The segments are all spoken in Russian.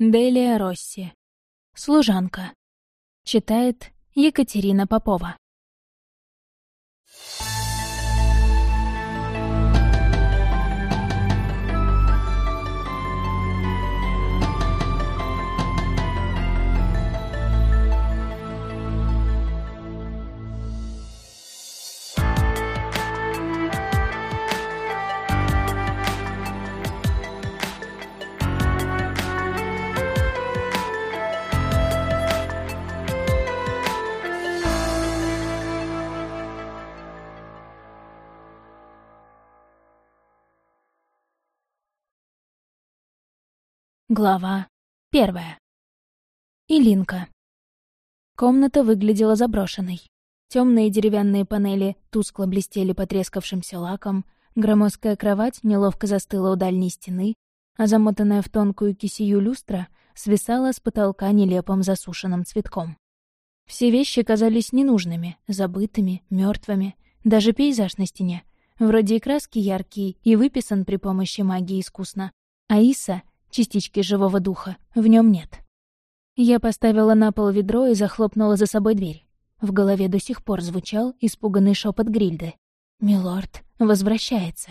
Делия Росси. Служанка. Читает Екатерина Попова. Глава первая. Илинка. Комната выглядела заброшенной. Темные деревянные панели тускло блестели потрескавшимся лаком, громоздкая кровать неловко застыла у дальней стены, а замотанная в тонкую кисию люстра свисала с потолка нелепым засушенным цветком. Все вещи казались ненужными, забытыми, мертвыми, даже пейзаж на стене. Вроде и краски яркие, и выписан при помощи магии искусно. А Иса — частички живого духа, в нем нет. Я поставила на пол ведро и захлопнула за собой дверь. В голове до сих пор звучал испуганный шепот Грильды. «Милорд возвращается».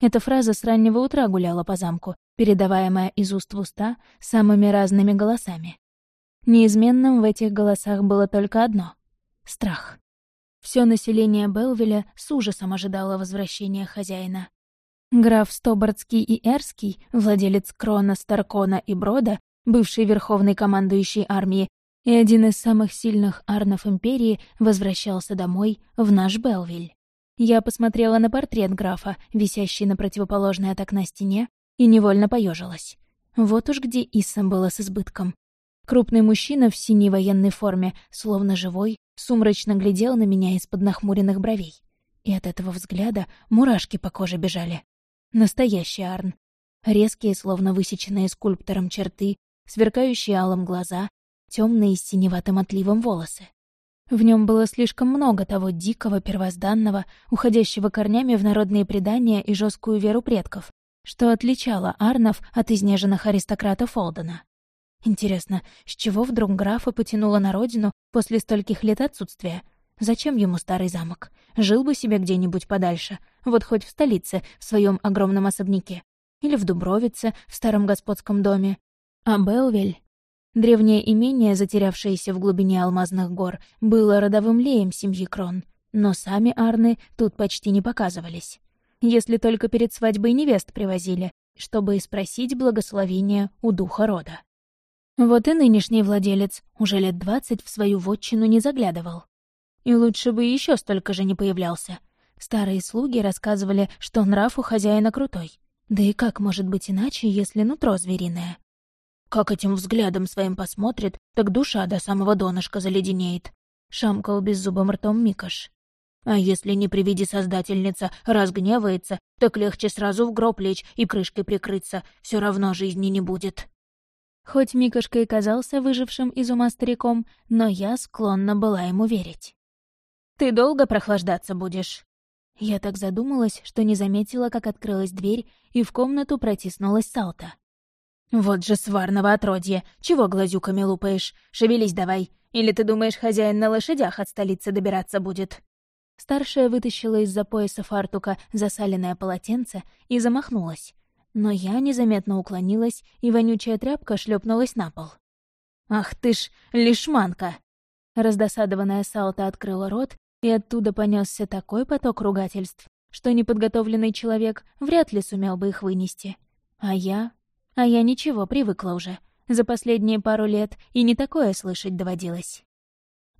Эта фраза с раннего утра гуляла по замку, передаваемая из уст в уста самыми разными голосами. Неизменным в этих голосах было только одно — страх. Все население Белвеля с ужасом ожидало возвращения хозяина. Граф Стобардский и Эрский, владелец Крона, Старкона и Брода, бывший верховный командующий армии и один из самых сильных арнов Империи, возвращался домой, в наш Белвиль. Я посмотрела на портрет графа, висящий на противоположной от окна стене, и невольно поежилась. Вот уж где Исса было с избытком. Крупный мужчина в синей военной форме, словно живой, сумрачно глядел на меня из-под нахмуренных бровей. И от этого взгляда мурашки по коже бежали. Настоящий Арн. Резкие, словно высеченные скульптором черты, сверкающие алым глаза, темные с синеватым отливом волосы. В нем было слишком много того дикого, первозданного, уходящего корнями в народные предания и жесткую веру предков, что отличало Арнов от изнеженных аристократов Олдена. Интересно, с чего вдруг графа потянуло на родину после стольких лет отсутствия? Зачем ему старый замок? Жил бы себе где-нибудь подальше, вот хоть в столице, в своем огромном особняке. Или в Дубровице, в старом господском доме. А Белвель... Древнее имение, затерявшееся в глубине алмазных гор, было родовым леем семьи Крон. Но сами Арны тут почти не показывались. Если только перед свадьбой невест привозили, чтобы спросить благословения у духа рода. Вот и нынешний владелец уже лет двадцать в свою вотчину не заглядывал. И лучше бы еще столько же не появлялся. Старые слуги рассказывали, что нрав у хозяина крутой. Да и как может быть иначе, если нутро звериное? Как этим взглядом своим посмотрит, так душа до самого донышка заледенеет. Шамкал беззубым ртом Микаш. А если не при виде создательница разгневается, так легче сразу в гроб лечь и крышкой прикрыться, все равно жизни не будет. Хоть Микошка и казался выжившим из ума стариком, но я склонна была ему верить. «Ты долго прохлаждаться будешь?» Я так задумалась, что не заметила, как открылась дверь, и в комнату протиснулась Салта. «Вот же сварного отродье! Чего глазюками лупаешь? Шевелись давай! Или ты думаешь, хозяин на лошадях от столицы добираться будет?» Старшая вытащила из-за пояса фартука засаленное полотенце и замахнулась. Но я незаметно уклонилась, и вонючая тряпка шлепнулась на пол. «Ах ты ж, лишманка!» Раздосадованная Салта открыла рот и оттуда понесся такой поток ругательств, что неподготовленный человек вряд ли сумел бы их вынести. А я... А я ничего, привыкла уже. За последние пару лет и не такое слышать доводилось.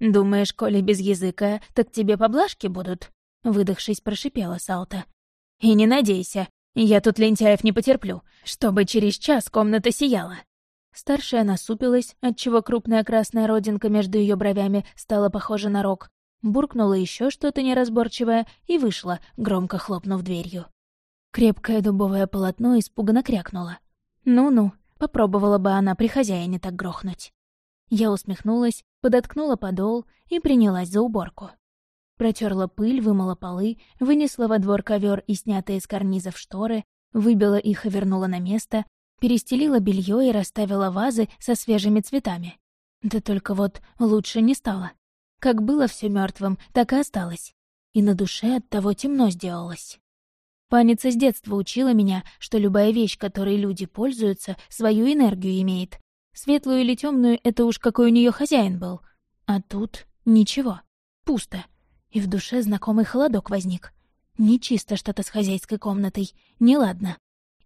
«Думаешь, коли без языка, так тебе поблажки будут?» Выдохшись, прошипела Салта. «И не надейся, я тут лентяев не потерплю, чтобы через час комната сияла». Старшая насупилась, отчего крупная красная родинка между ее бровями стала похожа на рог, буркнула еще что-то неразборчивое и вышла, громко хлопнув дверью. Крепкое дубовое полотно испуганно крякнуло. «Ну-ну, попробовала бы она при хозяине так грохнуть». Я усмехнулась, подоткнула подол и принялась за уборку. Протерла пыль, вымыла полы, вынесла во двор ковер и снятые с карнизов шторы, выбила их и вернула на место, перестелила белье и расставила вазы со свежими цветами. Да только вот лучше не стало. Как было все мертвым, так и осталось. И на душе от того темно сделалось. Паница с детства учила меня, что любая вещь, которой люди пользуются, свою энергию имеет. Светлую или темную это уж какой у нее хозяин был. А тут ничего. Пусто. И в душе знакомый холодок возник. Нечисто что-то с хозяйской комнатой. Неладно.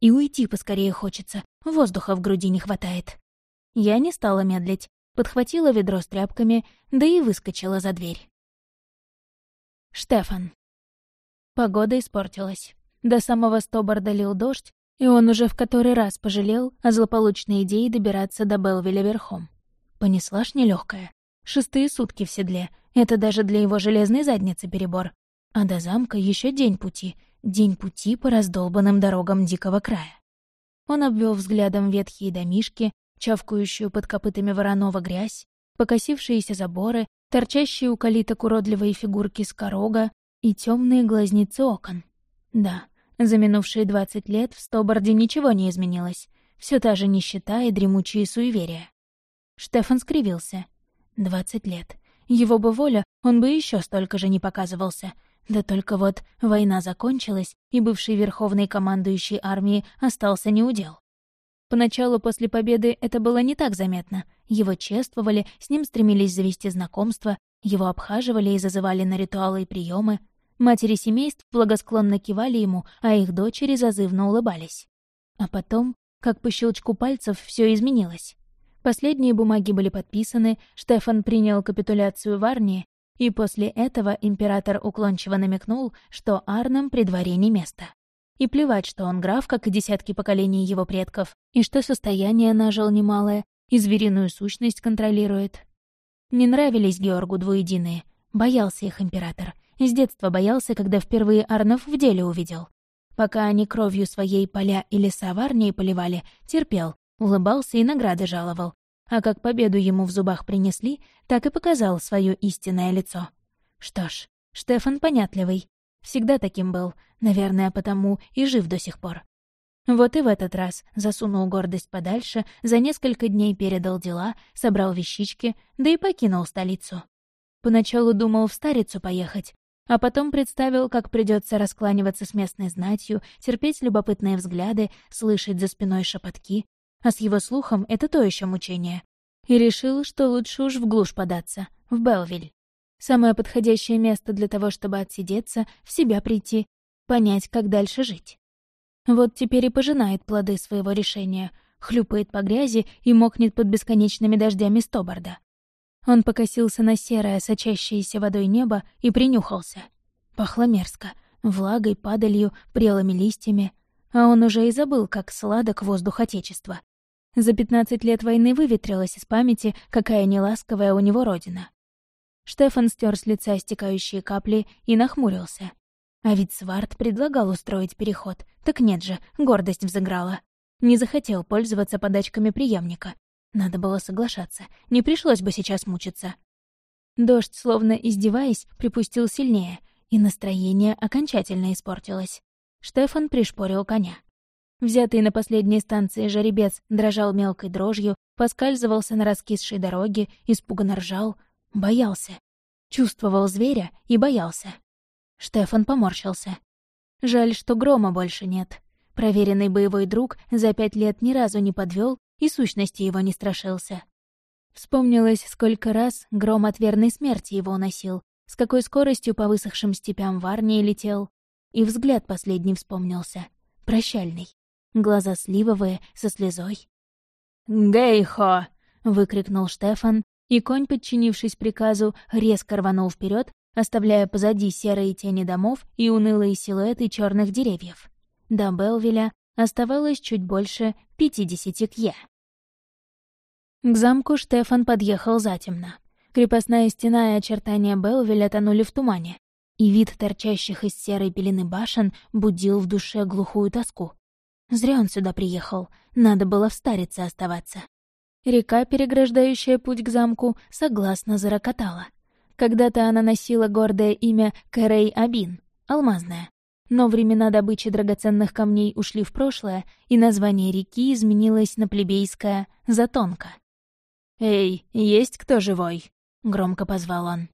И уйти поскорее хочется. Воздуха в груди не хватает. Я не стала медлить. Подхватила ведро с тряпками, да и выскочила за дверь. Штефан. Погода испортилась. До самого Стобарда лил дождь, и он уже в который раз пожалел о злополучной идее добираться до Белвиля верхом. Понесла ж нелёгкая. Шестые сутки в седле. Это даже для его железной задницы перебор. А до замка еще день пути. День пути по раздолбанным дорогам дикого края. Он обвел взглядом ветхие домишки, чавкающую под копытами Воронова грязь, покосившиеся заборы, торчащие у калиток уродливые фигурки скорога и темные глазницы окон. Да, за минувшие двадцать лет в Стоборде ничего не изменилось. Все та же нищета и дремучие суеверия. Штефан скривился. Двадцать лет. Его бы воля, он бы еще столько же не показывался — да только вот война закончилась, и бывший верховный командующий армии остался неудел. Поначалу после победы это было не так заметно. Его чествовали, с ним стремились завести знакомство, его обхаживали и зазывали на ритуалы и приемы. Матери семейств благосклонно кивали ему, а их дочери зазывно улыбались. А потом, как по щелчку пальцев, все изменилось. Последние бумаги были подписаны, Штефан принял капитуляцию в Арнии, и после этого император уклончиво намекнул, что Арнам при дворе не место. И плевать, что он граф, как и десятки поколений его предков, и что состояние нажил немалое, и звериную сущность контролирует. Не нравились Георгу двуединые. Боялся их император. С детства боялся, когда впервые Арнов в деле увидел. Пока они кровью своей поля и леса в Арнии поливали, терпел, улыбался и награды жаловал, а как победу ему в зубах принесли, так и показал свое истинное лицо. Что ж, Штефан понятливый. Всегда таким был, наверное, потому и жив до сих пор. Вот и в этот раз засунул гордость подальше, за несколько дней передал дела, собрал вещички, да и покинул столицу. Поначалу думал в Старицу поехать, а потом представил, как придется раскланиваться с местной знатью, терпеть любопытные взгляды, слышать за спиной шепотки, а с его слухом это то еще мучение. И решил, что лучше уж в глушь податься, в Белвиль. Самое подходящее место для того, чтобы отсидеться, в себя прийти, понять, как дальше жить. Вот теперь и пожинает плоды своего решения, хлюпает по грязи и мокнет под бесконечными дождями Стобарда. Он покосился на серое, сочащееся водой небо и принюхался. Пахло мерзко, влагой, падалью, прелыми листьями, а он уже и забыл, как сладок воздух Отечества. За пятнадцать лет войны выветрилась из памяти, какая неласковая у него родина. Штефан стер с лица стекающие капли и нахмурился. А ведь Сварт предлагал устроить переход. Так нет же, гордость взыграла. Не захотел пользоваться подачками преемника. Надо было соглашаться, не пришлось бы сейчас мучиться. Дождь, словно издеваясь, припустил сильнее, и настроение окончательно испортилось. Штефан пришпорил коня. Взятый на последней станции жеребец дрожал мелкой дрожью, поскальзывался на раскисшей дороге, испуганно ржал, боялся. Чувствовал зверя и боялся. Штефан поморщился. Жаль, что грома больше нет. Проверенный боевой друг за пять лет ни разу не подвел и сущности его не страшился. Вспомнилось, сколько раз гром от верной смерти его уносил, с какой скоростью по высохшим степям в Арнии летел. И взгляд последний вспомнился. Прощальный глаза сливовые, со слезой. «Гейхо!» — выкрикнул Штефан, и конь, подчинившись приказу, резко рванул вперед, оставляя позади серые тени домов и унылые силуэты черных деревьев. До Белвиля оставалось чуть больше пятидесяти кье. К замку Штефан подъехал затемно. Крепостная стена и очертания Белвиля тонули в тумане, и вид торчащих из серой пелены башен будил в душе глухую тоску. Зря он сюда приехал, надо было в старице оставаться. Река, переграждающая путь к замку, согласно зарокотала. Когда-то она носила гордое имя Кэрей Абин, алмазная. но времена добычи драгоценных камней ушли в прошлое, и название реки изменилось на плебейское «Затонка». «Эй, есть кто живой?» — громко позвал он.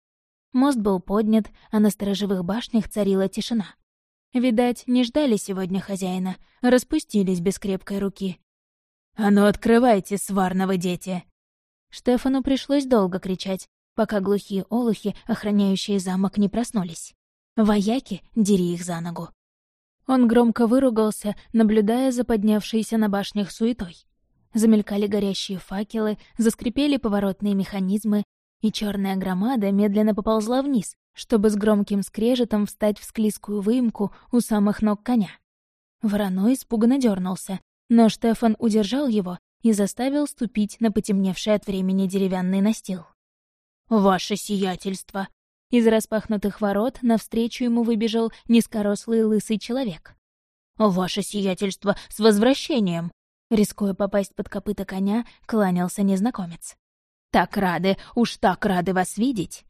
Мост был поднят, а на сторожевых башнях царила тишина. Видать, не ждали сегодня хозяина, распустились без крепкой руки. «А ну открывайте, сварного дети!» Штефану пришлось долго кричать, пока глухие олухи, охраняющие замок, не проснулись. Вояки, дери их за ногу. Он громко выругался, наблюдая за поднявшейся на башнях суетой. Замелькали горящие факелы, заскрипели поворотные механизмы, и черная громада медленно поползла вниз, чтобы с громким скрежетом встать в склизкую выемку у самых ног коня. Вороной испуганно дернулся, но Штефан удержал его и заставил ступить на потемневший от времени деревянный настил. «Ваше сиятельство!» Из распахнутых ворот навстречу ему выбежал низкорослый лысый человек. «Ваше сиятельство, с возвращением!» Рискуя попасть под копыта коня, кланялся незнакомец. «Так рады, уж так рады вас видеть!»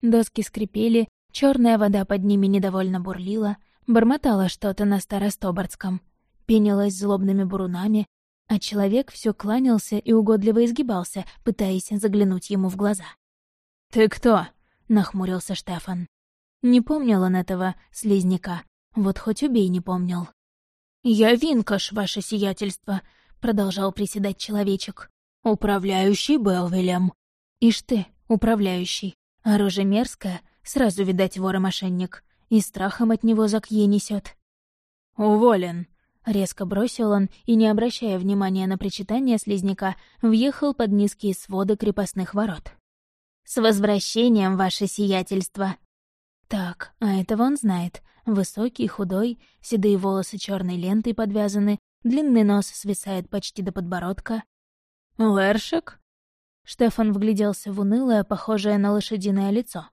Доски скрипели, черная вода под ними недовольно бурлила, бормотала что-то на старостобордском, пенилась злобными бурунами, а человек все кланялся и угодливо изгибался, пытаясь заглянуть ему в глаза. «Ты кто?» — нахмурился Штефан. Не помнил он этого, слизняка. Вот хоть убей не помнил. «Я Винкаш, ваше сиятельство», — продолжал приседать человечек. «Управляющий Белвилем». «Ишь ты, управляющий. Оружие мерзкое, сразу, видать, вор-мошенник. И страхом от него за кье несет. «Уволен», — резко бросил он и, не обращая внимания на причитание слизняка, въехал под низкие своды крепостных ворот. «С возвращением, ваше сиятельство!» Так, а этого он знает. Высокий, худой, седые волосы черной лентой подвязаны, длинный нос свисает почти до подбородка. «Лэршик?» Штефан вгляделся в унылое, похожее на лошадиное лицо.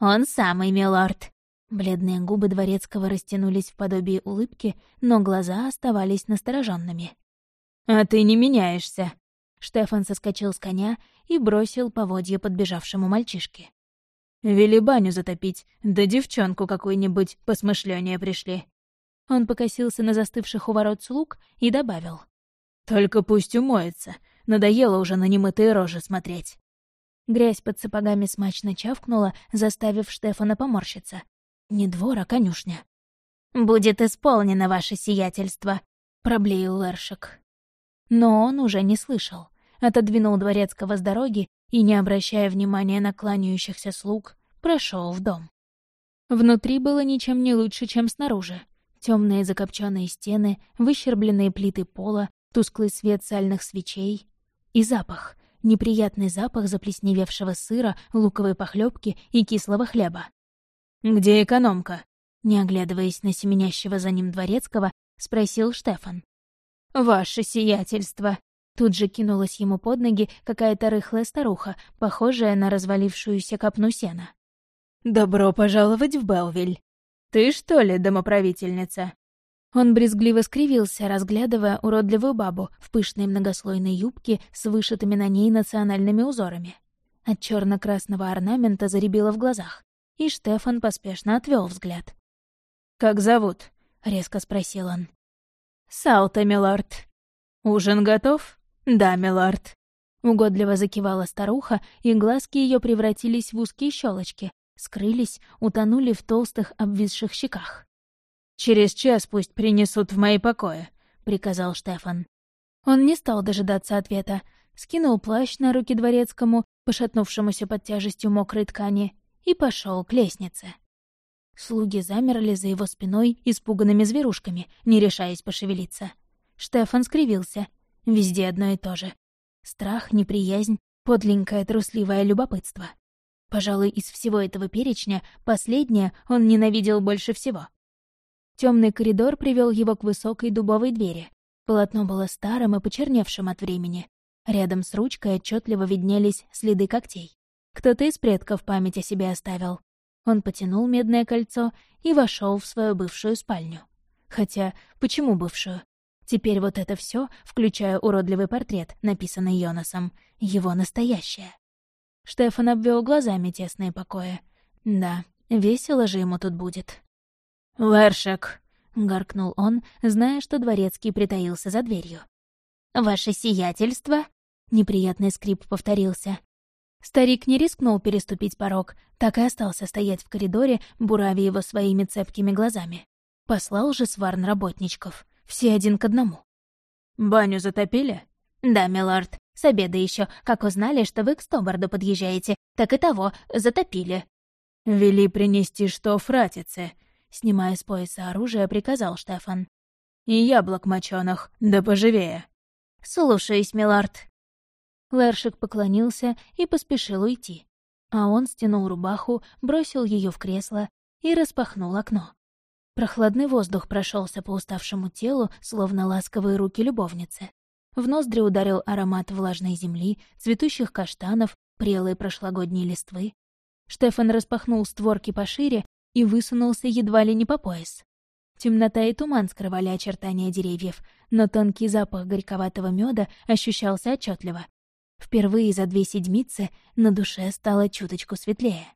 «Он самый, милорд!» Бледные губы дворецкого растянулись в подобии улыбки, но глаза оставались настороженными. «А ты не меняешься!» Штефан соскочил с коня и бросил поводье подбежавшему мальчишке. «Вели баню затопить, да девчонку какую-нибудь посмышлёнее пришли». Он покосился на застывших у ворот слуг и добавил. «Только пусть умоется, надоело уже на немытые рожи смотреть». Грязь под сапогами смачно чавкнула, заставив Штефана поморщиться. Не двор, а конюшня. «Будет исполнено ваше сиятельство», — проблеял Лершик. Но он уже не слышал. Отодвинул дворецкого с дороги и, не обращая внимания на кланяющихся слуг, прошел в дом. Внутри было ничем не лучше, чем снаружи. Темные закопченные стены, выщербленные плиты пола, тусклый свет сальных свечей и запах. Неприятный запах заплесневевшего сыра, луковой похлебки и кислого хлеба. «Где экономка?» Не оглядываясь на семенящего за ним дворецкого, спросил Штефан. «Ваше сиятельство!» Тут же кинулась ему под ноги какая-то рыхлая старуха, похожая на развалившуюся копну сена. «Добро пожаловать в Белвиль! Ты, что ли, домоправительница?» Он брезгливо скривился, разглядывая уродливую бабу в пышной многослойной юбке с вышитыми на ней национальными узорами. От черно красного орнамента заребило в глазах, и Штефан поспешно отвел взгляд. «Как зовут?» — резко спросил он. «Салта, милорд». «Ужин готов?» «Да, милорд». Угодливо закивала старуха, и глазки ее превратились в узкие щелочки, скрылись, утонули в толстых обвисших щеках. «Через час пусть принесут в мои покои», — приказал Штефан. Он не стал дожидаться ответа, скинул плащ на руки дворецкому, пошатнувшемуся под тяжестью мокрой ткани, и пошел к лестнице. Слуги замерли за его спиной испуганными зверушками, не решаясь пошевелиться. Штефан скривился. Везде одно и то же. Страх, неприязнь, подленькое трусливое любопытство. Пожалуй, из всего этого перечня последнее он ненавидел больше всего. Темный коридор привел его к высокой дубовой двери. Полотно было старым и почерневшим от времени. Рядом с ручкой отчетливо виднелись следы когтей. Кто-то из предков память о себе оставил. Он потянул медное кольцо и вошел в свою бывшую спальню. Хотя, почему бывшую? Теперь вот это все, включая уродливый портрет, написанный Йонасом, его настоящее. Штефан обвел глазами тесные покои. Да, весело же ему тут будет. «Лершек!» — гаркнул он, зная, что дворецкий притаился за дверью. «Ваше сиятельство?» — неприятный скрип повторился. Старик не рискнул переступить порог, так и остался стоять в коридоре, буравя его своими цепкими глазами. Послал же сварн работничков. Все один к одному. «Баню затопили?» «Да, милорд. С обеда еще, как узнали, что вы к Стобарду подъезжаете, так и того, затопили». «Вели принести что фратице», — снимая с пояса оружие, приказал Штефан. «И яблок моченых, да поживее». «Слушаюсь, милорд». Лершик поклонился и поспешил уйти. А он стянул рубаху, бросил ее в кресло и распахнул окно. Прохладный воздух прошелся по уставшему телу, словно ласковые руки любовницы. В ноздри ударил аромат влажной земли, цветущих каштанов, прелой прошлогодней листвы. Штефан распахнул створки пошире и высунулся едва ли не по пояс. Темнота и туман скрывали очертания деревьев, но тонкий запах горьковатого меда ощущался отчетливо. Впервые за две седмицы на душе стало чуточку светлее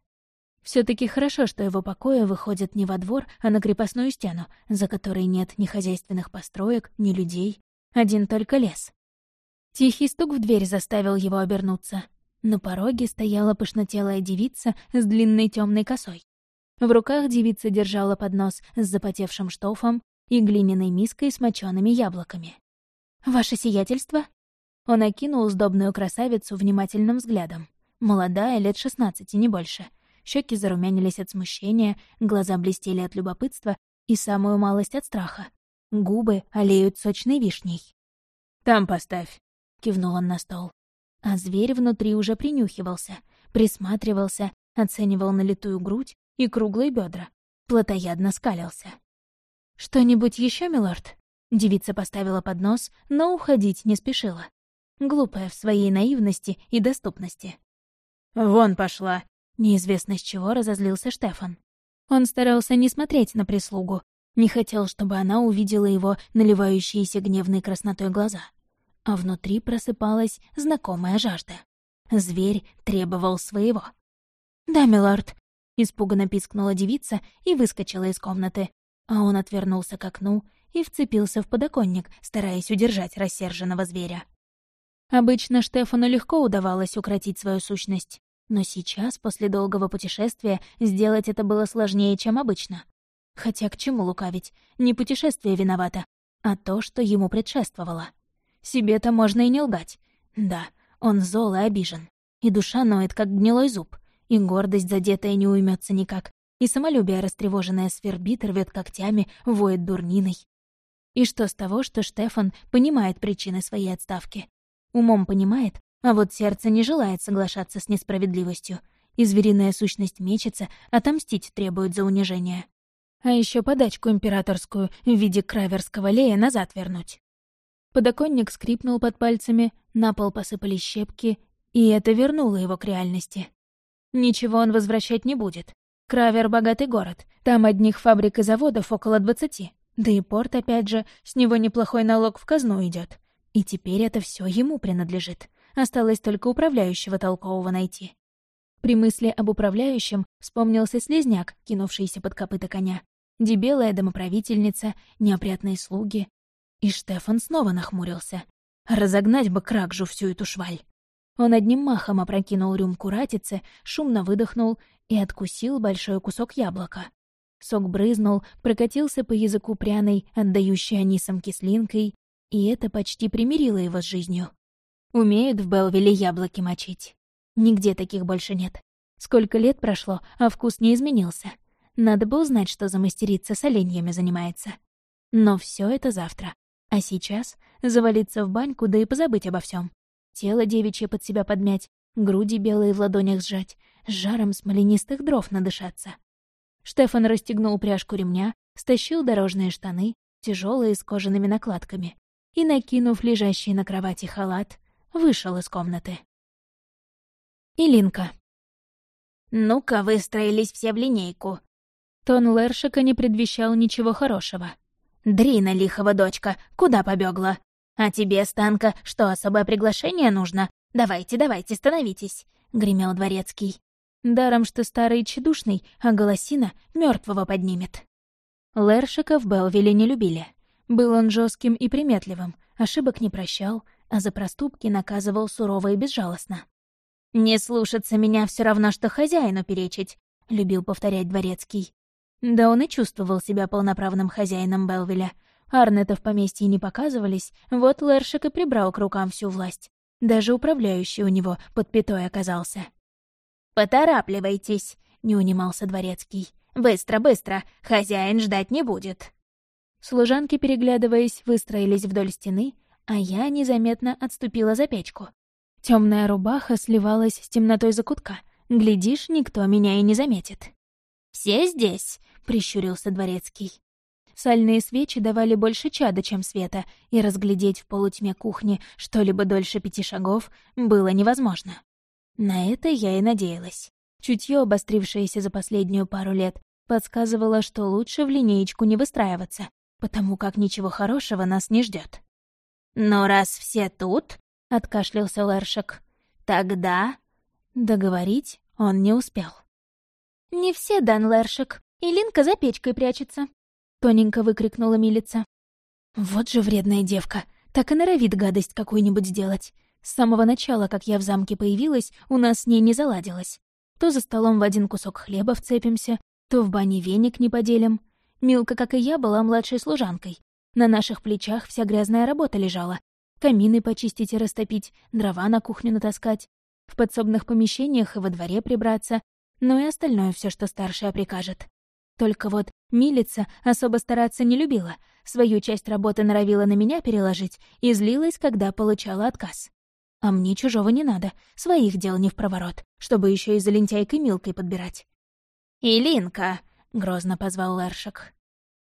все таки хорошо, что его покои выходят не во двор, а на крепостную стену, за которой нет ни хозяйственных построек, ни людей, один только лес. Тихий стук в дверь заставил его обернуться. На пороге стояла пышнотелая девица с длинной темной косой. В руках девица держала поднос с запотевшим штофом и глиняной миской с мочеными яблоками. «Ваше сиятельство?» Он окинул сдобную красавицу внимательным взглядом. Молодая, лет шестнадцати, не больше — щеки зарумянились от смущения, глаза блестели от любопытства и самую малость от страха. Губы олеют сочной вишней. «Там поставь», — кивнул он на стол. А зверь внутри уже принюхивался, присматривался, оценивал налитую грудь и круглые бедра, плотоядно скалился. «Что-нибудь еще, милорд?» Девица поставила поднос, но уходить не спешила. Глупая в своей наивности и доступности. «Вон пошла!» Неизвестно с чего разозлился Штефан. Он старался не смотреть на прислугу, не хотел, чтобы она увидела его наливающиеся гневной краснотой глаза. А внутри просыпалась знакомая жажда. Зверь требовал своего. «Да, милорд», — испуганно пискнула девица и выскочила из комнаты, а он отвернулся к окну и вцепился в подоконник, стараясь удержать рассерженного зверя. Обычно Штефану легко удавалось укротить свою сущность, но сейчас, после долгого путешествия, сделать это было сложнее, чем обычно. Хотя к чему лукавить? Не путешествие виновато, а то, что ему предшествовало. Себе-то можно и не лгать. Да, он зол и обижен. И душа ноет, как гнилой зуб. И гордость задетая не уймется никак. И самолюбие растревоженное свербит, рвет когтями, воет дурниной. И что с того, что Штефан понимает причины своей отставки? Умом понимает, а вот сердце не желает соглашаться с несправедливостью, и звериная сущность мечется, отомстить требует за унижение. А еще подачку императорскую в виде краверского лея назад вернуть. Подоконник скрипнул под пальцами, на пол посыпались щепки, и это вернуло его к реальности. Ничего он возвращать не будет. Кравер — богатый город, там одних фабрик и заводов около двадцати. Да и порт, опять же, с него неплохой налог в казну идет. И теперь это все ему принадлежит. Осталось только управляющего толкового найти. При мысли об управляющем вспомнился слезняк, кинувшийся под копыта коня. Дебелая домоправительница, неопрятные слуги. И Штефан снова нахмурился. Разогнать бы Кракжу всю эту шваль. Он одним махом опрокинул рюмку ратицы, шумно выдохнул и откусил большой кусок яблока. Сок брызнул, прокатился по языку пряной, отдающей анисом кислинкой, и это почти примирило его с жизнью. Умеют в Белвилле яблоки мочить. Нигде таких больше нет. Сколько лет прошло, а вкус не изменился. Надо бы узнать, что за мастерица с оленьями занимается. Но все это завтра. А сейчас завалиться в баньку, да и позабыть обо всем. Тело девичье под себя подмять, груди белые в ладонях сжать, с жаром смоленистых дров надышаться. Штефан расстегнул пряжку ремня, стащил дорожные штаны, тяжелые с кожаными накладками, и, накинув лежащий на кровати халат, вышел из комнаты. Илинка. «Ну-ка, выстроились все в линейку». Тон Лершика не предвещал ничего хорошего. «Дрина, лихова дочка, куда побегла? А тебе, Станка, что, особое приглашение нужно? Давайте, давайте, становитесь», — гремел дворецкий. Даром, что старый и а голосина мертвого поднимет. Лершика в Белвилле не любили. Был он жестким и приметливым, ошибок не прощал, а за проступки наказывал сурово и безжалостно. «Не слушаться меня все равно, что хозяину перечить», — любил повторять дворецкий. Да он и чувствовал себя полноправным хозяином Белвилля. Арнета в поместье не показывались, вот Лершик и прибрал к рукам всю власть. Даже управляющий у него под пятой оказался. «Поторапливайтесь», — не унимался дворецкий. «Быстро, быстро, хозяин ждать не будет». Служанки, переглядываясь, выстроились вдоль стены, а я незаметно отступила за печку. Темная рубаха сливалась с темнотой закутка. Глядишь, никто меня и не заметит. «Все здесь?» — прищурился дворецкий. Сальные свечи давали больше чада, чем света, и разглядеть в полутьме кухни что-либо дольше пяти шагов было невозможно. На это я и надеялась. Чутье, обострившееся за последнюю пару лет, подсказывало, что лучше в линеечку не выстраиваться, потому как ничего хорошего нас не ждет. «Но раз все тут», — откашлялся Лершек, — «тогда...» Договорить он не успел. «Не все, Дан Лершек. Илинка за печкой прячется», — тоненько выкрикнула милица. «Вот же вредная девка. Так и норовит гадость какую-нибудь сделать. С самого начала, как я в замке появилась, у нас с ней не заладилось. То за столом в один кусок хлеба вцепимся, то в бане веник не поделим. Милка, как и я, была младшей служанкой. На наших плечах вся грязная работа лежала. Камины почистить и растопить, дрова на кухню натаскать, в подсобных помещениях и во дворе прибраться, ну и остальное все, что старшая прикажет. Только вот милица особо стараться не любила, свою часть работы норовила на меня переложить и злилась, когда получала отказ. А мне чужого не надо, своих дел не в проворот, чтобы еще и за лентяйкой Милкой подбирать. «Илинка!» — грозно позвал Лершик.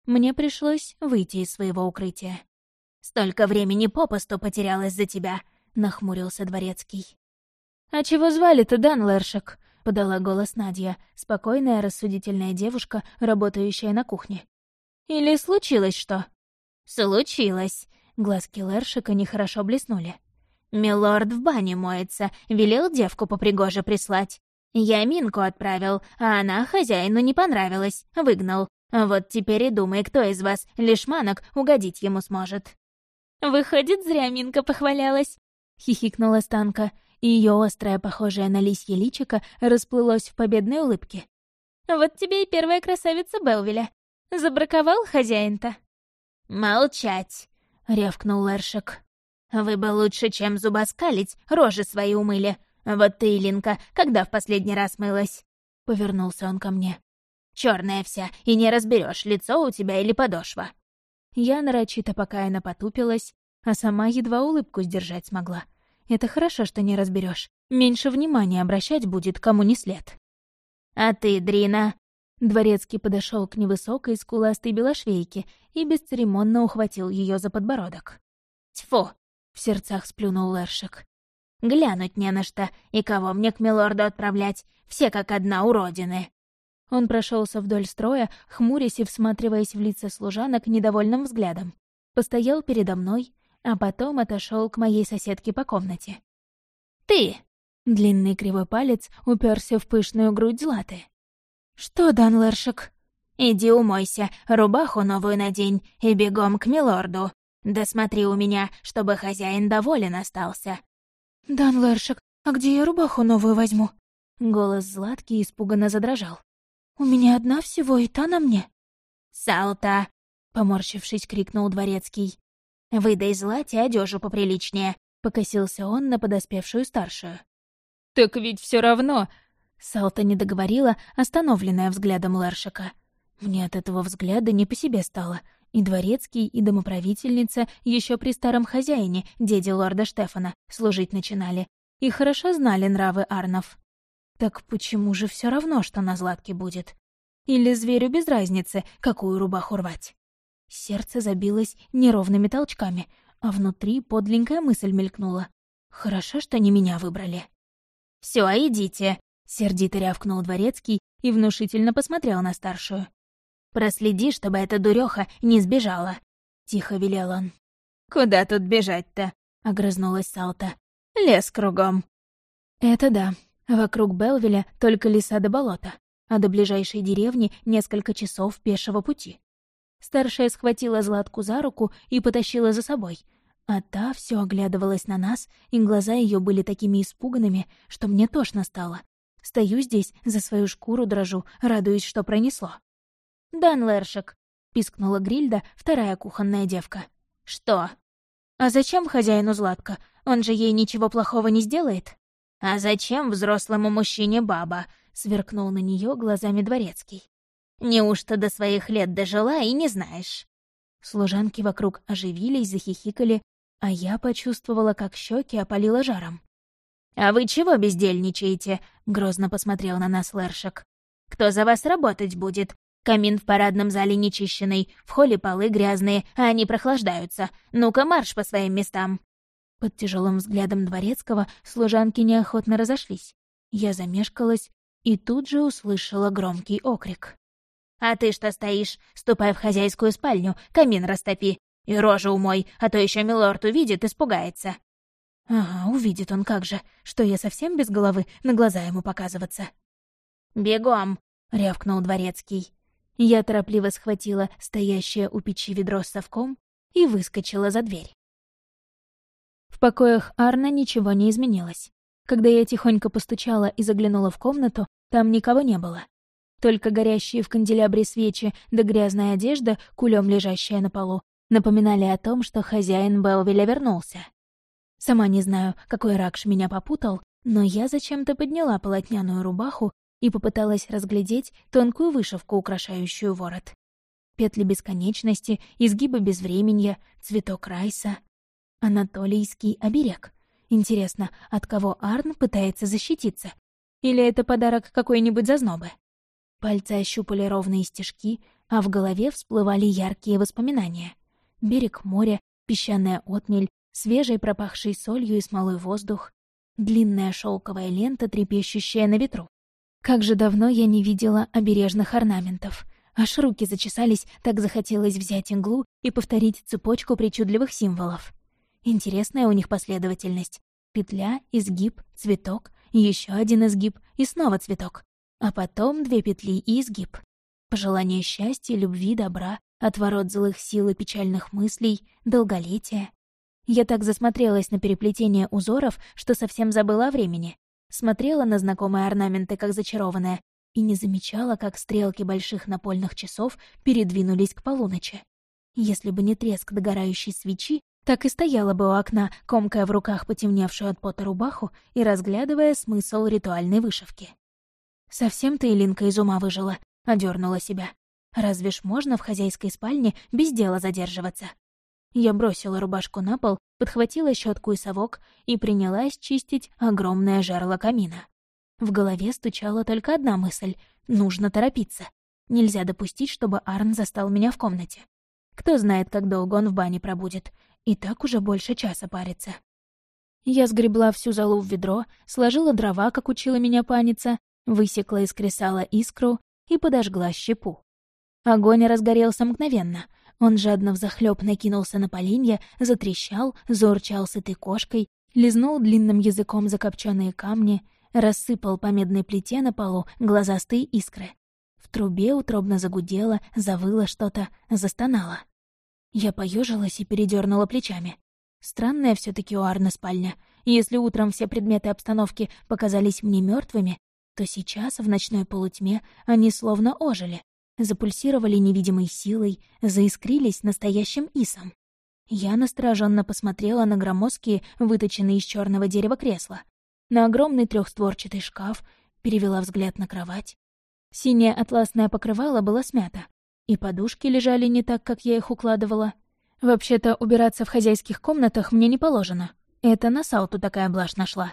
Мне пришлось выйти из своего укрытия. «Столько времени попусту потерялась за тебя», — нахмурился дворецкий. «А чего звали-то, Дан Лершик?» — подала голос Надя, спокойная, рассудительная девушка, работающая на кухне. «Или случилось что?» «Случилось», — глазки Лершика нехорошо блеснули. Милорд в бане моется, велел девку по пригоже прислать. Я Минку отправил, а она хозяину не понравилась, выгнал. Вот теперь и думай, кто из вас, лишманок, угодить ему сможет». «Выходит, зря Минка похвалялась», — хихикнула Станка, и ее острое, похожее на лисье личико, расплылось в победной улыбке. «Вот тебе и первая красавица Белвеля. Забраковал хозяин-то?» «Молчать!» — рявкнул Лершик. Вы бы лучше, чем зубоскалить, рожи свои умыли. Вот ты, Илинка, когда в последний раз мылась?» Повернулся он ко мне. Черная вся, и не разберешь, лицо у тебя или подошва». Я нарочито покаянно потупилась, а сама едва улыбку сдержать смогла. Это хорошо, что не разберешь. Меньше внимания обращать будет, кому не след. «А ты, Дрина?» Дворецкий подошел к невысокой скуластой белошвейке и бесцеремонно ухватил ее за подбородок. «Тьфу! В сердцах сплюнул Лершик. «Глянуть не на что, и кого мне к милорду отправлять? Все как одна уродины!» Он прошелся вдоль строя, хмурясь и всматриваясь в лица служанок недовольным взглядом. Постоял передо мной, а потом отошел к моей соседке по комнате. «Ты!» — длинный кривой палец уперся в пышную грудь Златы. «Что, Дан Лершик?» «Иди умойся, рубаху новую надень и бегом к милорду. Да смотри у меня, чтобы хозяин доволен остался». «Дан Лершик, а где я рубаху новую возьму?» Голос Златки испуганно задрожал. «У меня одна всего, и та на мне». «Салта!» — поморщившись, крикнул дворецкий. «Выдай Злате одежу поприличнее», — покосился он на подоспевшую старшую. «Так ведь все равно...» Салта не договорила, остановленная взглядом Лершика. Мне от этого взгляда не по себе стало, и дворецкий, и домоправительница еще при старом хозяине, деде лорда Штефана, служить начинали. И хорошо знали нравы Арнов. Так почему же все равно, что на Златке будет? Или зверю без разницы, какую рубаху рвать? Сердце забилось неровными толчками, а внутри подленькая мысль мелькнула. Хорошо, что не меня выбрали. «Всё, идите!» — сердито рявкнул дворецкий и внушительно посмотрел на старшую. Проследи, чтобы эта дуреха не сбежала», — тихо велел он. «Куда тут бежать-то?» — огрызнулась Салта. «Лес кругом». «Это да. Вокруг Белвеля только леса до болота, а до ближайшей деревни несколько часов пешего пути. Старшая схватила Златку за руку и потащила за собой. А та все оглядывалась на нас, и глаза ее были такими испуганными, что мне тошно стало. Стою здесь, за свою шкуру дрожу, радуясь, что пронесло. «Дан Лершик», — пискнула Грильда, вторая кухонная девка. «Что?» «А зачем хозяину Златка? Он же ей ничего плохого не сделает?» «А зачем взрослому мужчине баба?» — сверкнул на нее глазами дворецкий. «Неужто до своих лет дожила и не знаешь?» Служанки вокруг оживились, захихикали, а я почувствовала, как щеки опалило жаром. «А вы чего бездельничаете?» — грозно посмотрел на нас Лершек. «Кто за вас работать будет? Камин в парадном зале нечищенный, в холле полы грязные, а они прохлаждаются. Ну-ка, марш по своим местам!» Под тяжелым взглядом дворецкого служанки неохотно разошлись. Я замешкалась и тут же услышала громкий окрик. «А ты что стоишь? Ступай в хозяйскую спальню, камин растопи. И рожу умой, а то еще милорд увидит, испугается». «Ага, увидит он как же, что я совсем без головы, на глаза ему показываться». «Бегом!» — рявкнул дворецкий. Я торопливо схватила стоящее у печи ведро с совком и выскочила за дверь. В покоях Арна ничего не изменилось. Когда я тихонько постучала и заглянула в комнату, там никого не было. Только горящие в канделябре свечи да грязная одежда, кулем лежащая на полу, напоминали о том, что хозяин Белвеля вернулся. Сама не знаю, какой ракш меня попутал, но я зачем-то подняла полотняную рубаху и попыталась разглядеть тонкую вышивку, украшающую ворот. Петли бесконечности, изгибы безвременья, цветок райса. Анатолийский оберег. Интересно, от кого Арн пытается защититься? Или это подарок какой-нибудь зазнобы? Пальцы ощупали ровные стежки, а в голове всплывали яркие воспоминания. Берег моря, песчаная отмель, свежий пропахший солью и смолой воздух, длинная шелковая лента, трепещущая на ветру. Как же давно я не видела обережных орнаментов. Аж руки зачесались, так захотелось взять иглу и повторить цепочку причудливых символов. Интересная у них последовательность. Петля, изгиб, цветок, еще один изгиб и снова цветок а потом две петли и изгиб. Пожелание счастья, любви, добра, отворот злых сил и печальных мыслей, долголетия. Я так засмотрелась на переплетение узоров, что совсем забыла о времени. Смотрела на знакомые орнаменты, как зачарованная, и не замечала, как стрелки больших напольных часов передвинулись к полуночи. Если бы не треск догорающей свечи, так и стояла бы у окна, комкая в руках потемневшую от пота рубаху и разглядывая смысл ритуальной вышивки. «Совсем ты, Илинка, из ума выжила», — одернула себя. «Разве ж можно в хозяйской спальне без дела задерживаться?» Я бросила рубашку на пол, подхватила щетку и совок и принялась чистить огромное жерло камина. В голове стучала только одна мысль — нужно торопиться. Нельзя допустить, чтобы Арн застал меня в комнате. Кто знает, как долго он в бане пробудет. И так уже больше часа парится. Я сгребла всю залу в ведро, сложила дрова, как учила меня паница, высекла из кресала искру и подожгла щепу. Огонь разгорелся мгновенно. Он жадно взахлёб накинулся на поленья, затрещал, заурчал сытой кошкой, лизнул длинным языком закопченные камни, рассыпал по медной плите на полу глазастые искры. В трубе утробно загудело, завыло что-то, застонало. Я поежилась и передернула плечами. Странная все таки у Арны спальня. Если утром все предметы обстановки показались мне мертвыми, то сейчас, в ночной полутьме, они словно ожили, запульсировали невидимой силой, заискрились настоящим исом. Я настороженно посмотрела на громоздкие, выточенные из черного дерева кресла, на огромный трехстворчатый шкаф, перевела взгляд на кровать. Синее атласное покрывало было смято, и подушки лежали не так, как я их укладывала. Вообще-то убираться в хозяйских комнатах мне не положено. Это на Сауту такая блажь нашла.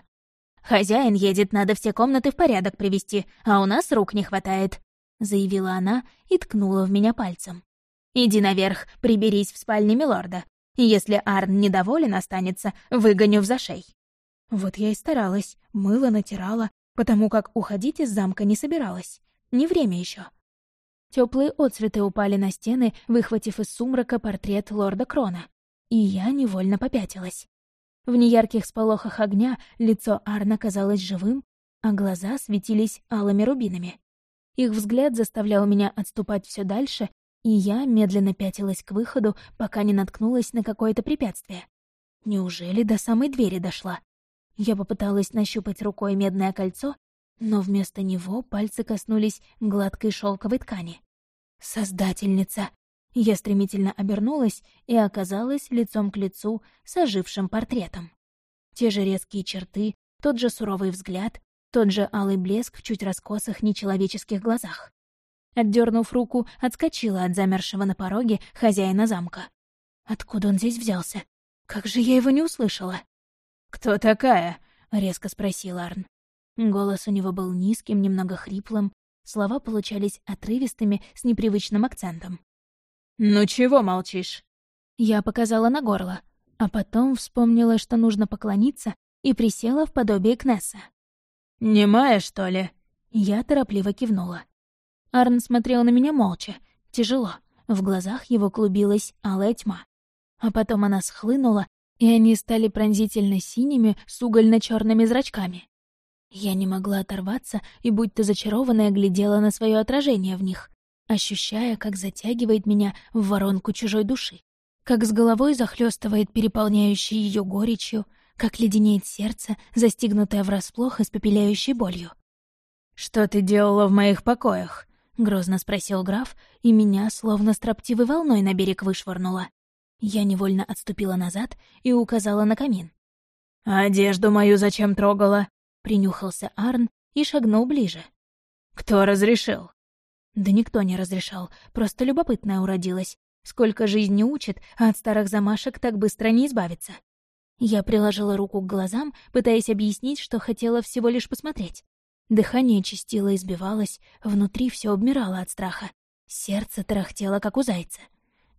«Хозяин едет, надо все комнаты в порядок привести, а у нас рук не хватает», — заявила она и ткнула в меня пальцем. «Иди наверх, приберись в спальне милорда. Если Арн недоволен останется, выгоню в зашей». Вот я и старалась, мыло натирала, потому как уходить из замка не собиралась. Не время еще. Теплые отцветы упали на стены, выхватив из сумрака портрет лорда Крона. И я невольно попятилась. В неярких сполохах огня лицо Арна казалось живым, а глаза светились алыми рубинами. Их взгляд заставлял меня отступать все дальше и я медленно пятилась к выходу, пока не наткнулась на какое-то препятствие. Неужели до самой двери дошла? Я попыталась нащупать рукой медное кольцо, но вместо него пальцы коснулись гладкой шелковой ткани. «Создательница!» Я стремительно обернулась и оказалась лицом к лицу с ожившим портретом. Те же резкие черты, тот же суровый взгляд, тот же алый блеск в чуть раскосых нечеловеческих глазах. Отдернув руку, отскочила от замершего на пороге хозяина замка. Откуда он здесь взялся? Как же я его не услышала? «Кто такая?» — резко спросил Арн. Голос у него был низким, немного хриплым, слова получались отрывистыми с непривычным акцентом. «Ну чего молчишь?» Я показала на горло, а потом вспомнила, что нужно поклониться, и присела в подобие Кнесса. «Немая, что ли?» Я торопливо кивнула. Арн смотрел на меня молча, тяжело. В глазах его клубилась алая тьма. А потом она схлынула, и они стали пронзительно синими с угольно черными зрачками. Я не могла оторваться и будто зачарованная глядела на свое отражение в них, ощущая, как затягивает меня в воронку чужой души, как с головой захлестывает переполняющей ее горечью, как леденеет сердце, застигнутое врасплох испепеляющей болью. «Что ты делала в моих покоях?» — грозно спросил граф, и меня словно строптивой волной на берег вышвырнуло. Я невольно отступила назад и указала на камин. «Одежду мою зачем трогала?» — принюхался Арн и шагнул ближе. «Кто разрешил?» Да никто не разрешал, просто любопытная уродилась. Сколько жизни учит, а от старых замашек так быстро не избавиться. Я приложила руку к глазам, пытаясь объяснить, что хотела всего лишь посмотреть. Дыхание чистило и сбивалось, внутри все обмирало от страха. Сердце тарахтело, как у зайца.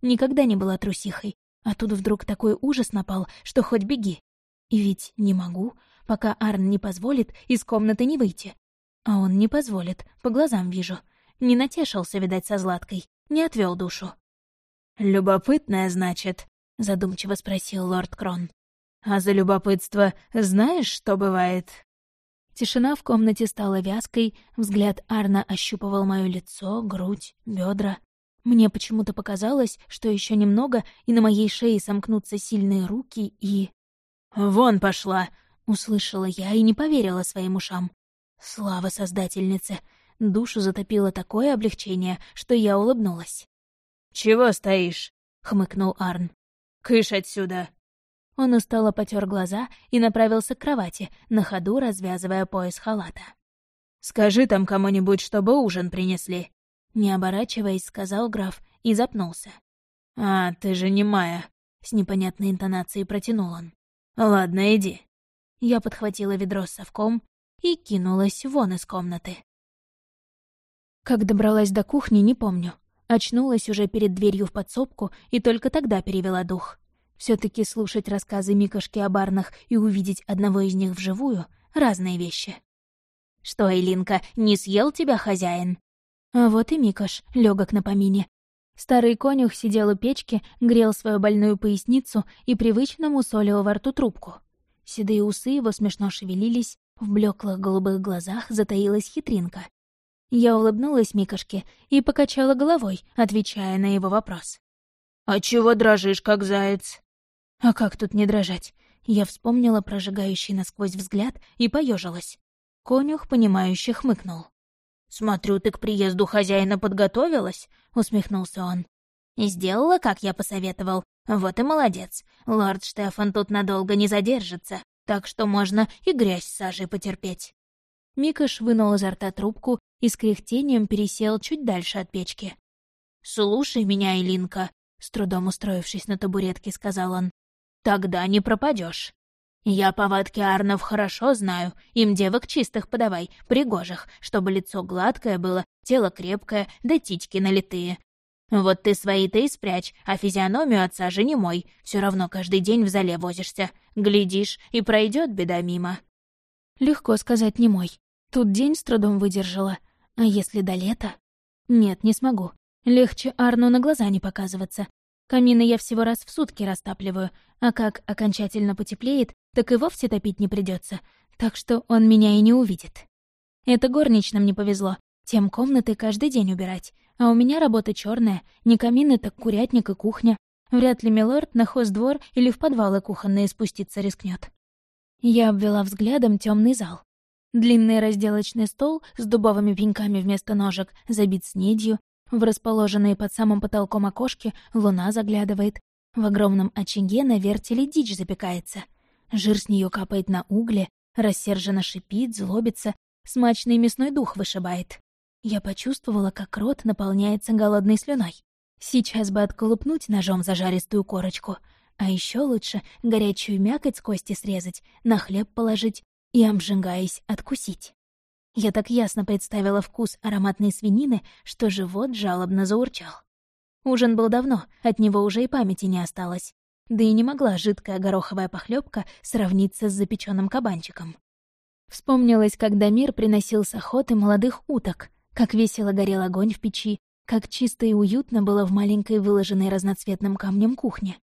Никогда не была трусихой, а тут вдруг такой ужас напал, что хоть беги. И ведь не могу, пока Арн не позволит из комнаты не выйти. А он не позволит, по глазам вижу. Не натешился, видать, со Златкой, не отвел душу. «Любопытная, значит?» — задумчиво спросил лорд Крон. «А за любопытство знаешь, что бывает?» Тишина в комнате стала вязкой, взгляд Арна ощупывал мое лицо, грудь, бедра. Мне почему-то показалось, что еще немного, и на моей шее сомкнутся сильные руки, и... «Вон пошла!» — услышала я и не поверила своим ушам. Слава Создательнице! Душу затопило такое облегчение, что я улыбнулась. «Чего стоишь?» — хмыкнул Арн. «Кыш отсюда!» Он устало потер глаза и направился к кровати, на ходу развязывая пояс халата. «Скажи там кому-нибудь, чтобы ужин принесли», — не оборачиваясь, сказал граф и запнулся. «А, ты же не Майя», — с непонятной интонацией протянул он. «Ладно, иди». Я подхватила ведро с совком и кинулась вон из комнаты. Как добралась до кухни, не помню. Очнулась уже перед дверью в подсобку и только тогда перевела дух. Все таки слушать рассказы Микошки о барнах и увидеть одного из них вживую — разные вещи. «Что, Элинка, не съел тебя хозяин?» А вот и Микош, легок на помине. Старый конюх сидел у печки, грел свою больную поясницу и привычно мусолил во рту трубку. Седые усы его смешно шевелились, в блеклых голубых глазах затаилась хитринка. Я улыбнулась Микошке и покачала головой, отвечая на его вопрос. «А чего дрожишь, как заяц?» «А как тут не дрожать?» Я вспомнила прожигающий насквозь взгляд и поежилась. Конюх, понимающе хмыкнул. «Смотрю, ты к приезду хозяина подготовилась?» — усмехнулся он. «И сделала, как я посоветовал. Вот и молодец. Лорд Штефан тут надолго не задержится, так что можно и грязь с сажей потерпеть». Микаш вынул изо рта трубку и с кряхтением пересел чуть дальше от печки. «Слушай меня, Илинка», — с трудом устроившись на табуретке, сказал он. «Тогда не пропадешь. Я повадки Арнов хорошо знаю, им девок чистых подавай, пригожих, чтобы лицо гладкое было, тело крепкое, да титьки налитые. Вот ты свои-то и спрячь, а физиономию отца же не мой, все равно каждый день в зале возишься. Глядишь, и пройдет беда мимо». Легко сказать не мой. Тут день с трудом выдержала. А если до лета? Нет, не смогу. Легче Арну на глаза не показываться. Камины я всего раз в сутки растапливаю, а как окончательно потеплеет, так и вовсе топить не придется, так что он меня и не увидит. Это горничным не повезло. Тем комнаты каждый день убирать. А у меня работа черная, не камины, так курятник и кухня. Вряд ли милорд на хоздвор или в подвалы кухонные спуститься рискнет. Я обвела взглядом темный зал. Длинный разделочный стол с дубовыми пеньками вместо ножек забит снедью, в расположенные под самым потолком окошки луна заглядывает, в огромном очаге на вертеле дичь запекается. Жир с нее капает на угли, рассерженно шипит, злобится, смачный мясной дух вышибает. Я почувствовала, как рот наполняется голодной слюной. Сейчас бы отколупнуть ножом зажаристую корочку, а еще лучше горячую мякоть с кости срезать, на хлеб положить и, обжигаясь, откусить. Я так ясно представила вкус ароматной свинины, что живот жалобно заурчал. Ужин был давно, от него уже и памяти не осталось. Да и не могла жидкая гороховая похлебка сравниться с запеченным кабанчиком. Вспомнилось, когда мир приносил с охоты молодых уток, как весело горел огонь в печи, как чисто и уютно было в маленькой выложенной разноцветным камнем кухне.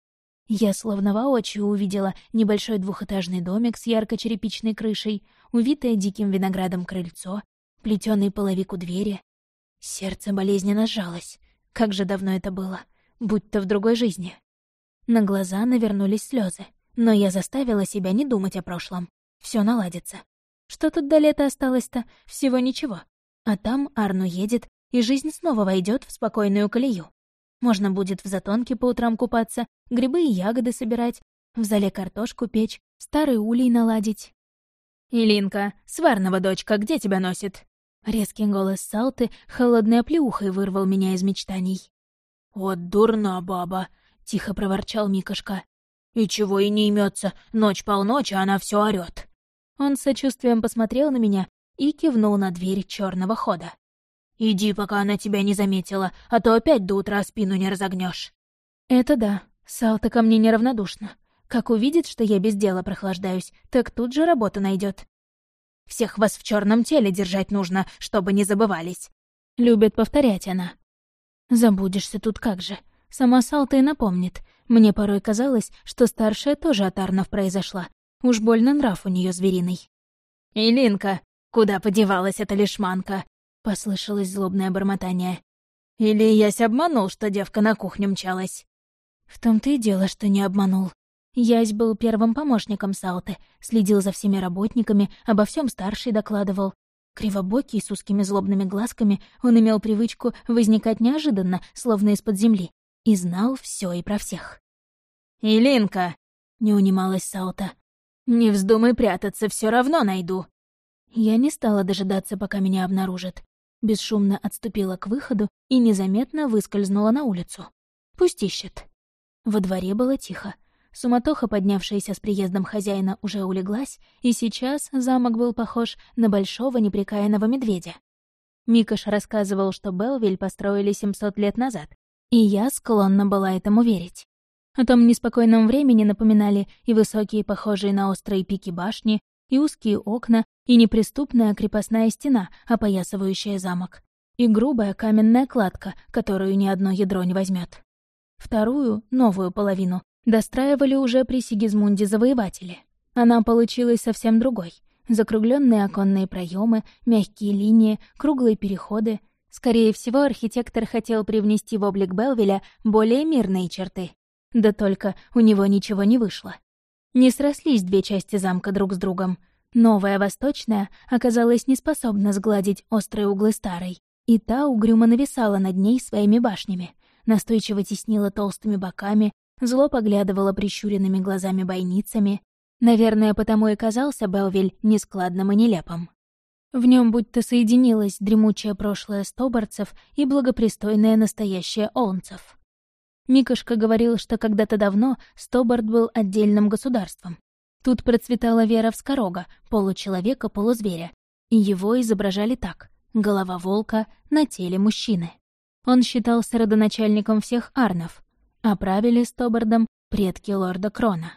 Я словно воочию увидела небольшой двухэтажный домик с ярко-черепичной крышей, увитое диким виноградом крыльцо, плетёный половик у двери. Сердце болезненно сжалось. Как же давно это было, будь-то в другой жизни. На глаза навернулись слезы, но я заставила себя не думать о прошлом. Все наладится. Что тут до лета осталось-то? Всего ничего. А там Арну едет, и жизнь снова войдет в спокойную колею. Можно будет в затонке по утрам купаться, грибы и ягоды собирать, в зале картошку печь, старый улей наладить. «Илинка, сварного дочка, где тебя носит?» Резкий голос Салты холодной оплеухой вырвал меня из мечтаний. «Вот дурна баба!» — тихо проворчал Микошка. «И чего и не имется, ночь полночь, она все орёт!» Он с сочувствием посмотрел на меня и кивнул на дверь черного хода. «Иди, пока она тебя не заметила, а то опять до утра спину не разогнешь. «Это да. Салта ко мне неравнодушна. Как увидит, что я без дела прохлаждаюсь, так тут же работу найдет. Всех вас в черном теле держать нужно, чтобы не забывались», — любит повторять она. «Забудешься тут как же. Сама Салта и напомнит. Мне порой казалось, что старшая тоже от Арнов произошла. Уж больно нрав у нее звериный». «Илинка, куда подевалась эта лишманка?» Послышалось злобное бормотание. «Или ясь обманул, что девка на кухню мчалась?» В том-то и дело, что не обманул. Ясь был первым помощником Салты, следил за всеми работниками, обо всем старший докладывал. Кривобокий, с узкими злобными глазками, он имел привычку возникать неожиданно, словно из-под земли, и знал все и про всех. «Илинка!» — не унималась Салта. «Не вздумай прятаться, все равно найду!» Я не стала дожидаться, пока меня обнаружат бесшумно отступила к выходу и незаметно выскользнула на улицу. Пусть ищет. Во дворе было тихо. Суматоха, поднявшаяся с приездом хозяина, уже улеглась, и сейчас замок был похож на большого неприкаянного медведя. Микаш рассказывал, что Белвиль построили 700 лет назад, и я склонна была этому верить. О том неспокойном времени напоминали и высокие, похожие на острые пики башни, и узкие окна, и неприступная крепостная стена, опоясывающая замок, и грубая каменная кладка, которую ни одно ядро не возьмет. Вторую, новую половину, достраивали уже при Сигизмунде Завоевателе. Она получилась совсем другой. Закругленные оконные проемы, мягкие линии, круглые переходы. Скорее всего, архитектор хотел привнести в облик Белвеля более мирные черты. Да только у него ничего не вышло. Не срослись две части замка друг с другом. Новая восточная оказалась неспособна сгладить острые углы старой, и та угрюмо нависала над ней своими башнями, настойчиво теснила толстыми боками, зло поглядывала прищуренными глазами-бойницами. Наверное, потому и казался Белвиль нескладным и нелепым. В нем будто соединилось дремучее прошлое стоборцев и благопристойное настоящее олнцев. Микошка говорил, что когда-то давно Стобард был отдельным государством. Тут процветала вера в Скорога, получеловека, полузверя. И его изображали так — голова волка на теле мужчины. Он считался родоначальником всех арнов, а правили Стобардом предки лорда Крона.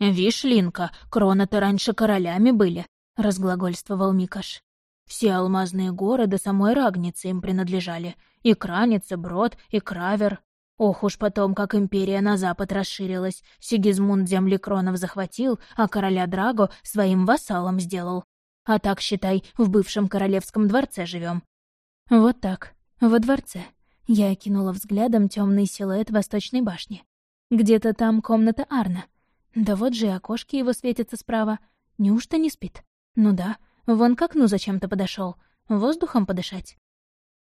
«Вишь, Линка, Крона-то раньше королями были», — разглагольствовал Микаш. «Все алмазные горы до самой Рагницы им принадлежали. И Краница, Брод, и Кравер. Ох уж потом, как империя на запад расширилась. Сигизмунд земли кронов захватил, а короля Драго своим вассалом сделал. А так, считай, в бывшем королевском дворце живем. Вот так, во дворце. Я окинула взглядом темный силуэт восточной башни. Где-то там комната Арна. Да вот же и окошки его светятся справа. Неужто не спит? Ну да, вон к окну зачем-то подошел, Воздухом подышать.